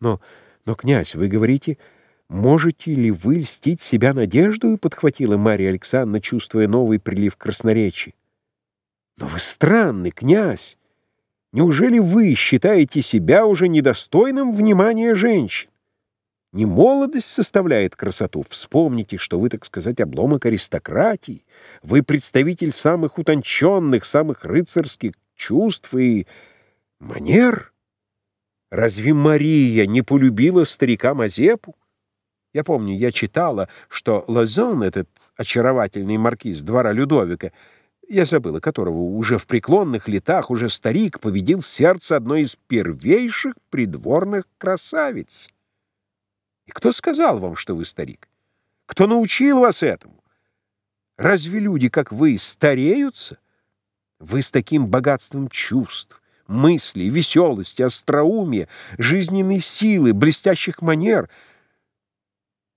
Но, но, князь, вы говорите, можете ли вы льстить себя надеждою, подхватила Марья Александровна, чувствуя новый прилив красноречия. Но вы странный, князь. Неужели вы считаете себя уже недостойным внимания женщин? Не молодость составляет красоту. Вспомните, что вы, так сказать, обломок аристократии. Вы представитель самых утонченных, самых рыцарских чувств и манер. Разве Мария не полюбила старика Мазепу? Я помню, я читала, что Лазон, этот очаровательный маркиз двора Людовика, я забыла, которого уже в преклонных летах, уже старик, победил сердце одной из первейших придворных красавиц. И кто сказал вам, что вы старик? Кто научил вас этому? Разве люди, как вы, стареются? Вы с таким богатством чувств, мыслей, веселости, остроумия, жизненной силы, блестящих манер.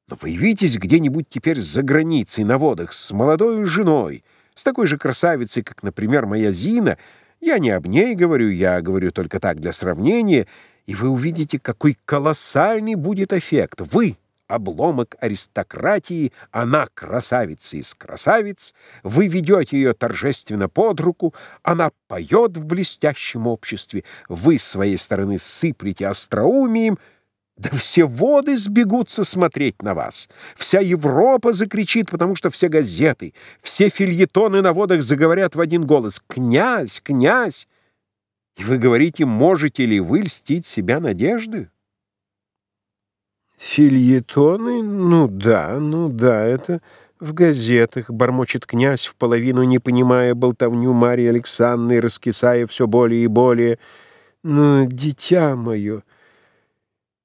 Но появитесь где-нибудь теперь за границей, на водах, с молодой женой, с такой же красавицей, как, например, моя Зина. Я не об ней говорю, я говорю только так для сравнения, и вы увидите, какой колоссальный будет эффект. Вы обломок аристократии, она красавица из красавиц, вы ведете ее торжественно под руку, она поет в блестящем обществе, вы с своей стороны сыплете остроумием, да все воды сбегутся смотреть на вас. Вся Европа закричит, потому что все газеты, все фильетоны на водах заговорят в один голос «Князь! Князь!» И вы говорите, можете ли вы льстить себя надеждой? Фильетоны? Ну да, ну да, это в газетах, бормочет князь, в половину не понимая болтовню Марии Александры, раскисая все более и более. Но, дитя мое,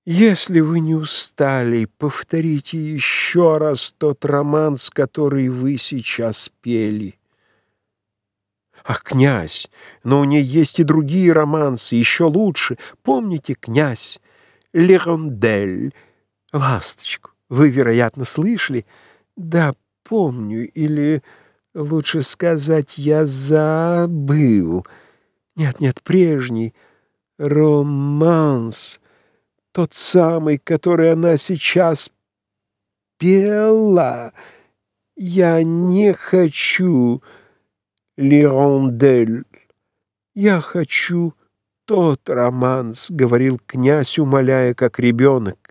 если вы не устали, повторите еще раз тот романс, который вы сейчас пели. Ах, князь, но у нее есть и другие романсы, еще лучше. Помните, князь, Лерондель, ласточку. Вы, вероятно, слышали? Да, помню, или, лучше сказать, я забыл. Нет-нет, прежний романс, тот самый, который она сейчас пела. Я не хочу лирондель. Я хочу тот романс, — говорил князь, умоляя, как ребенок.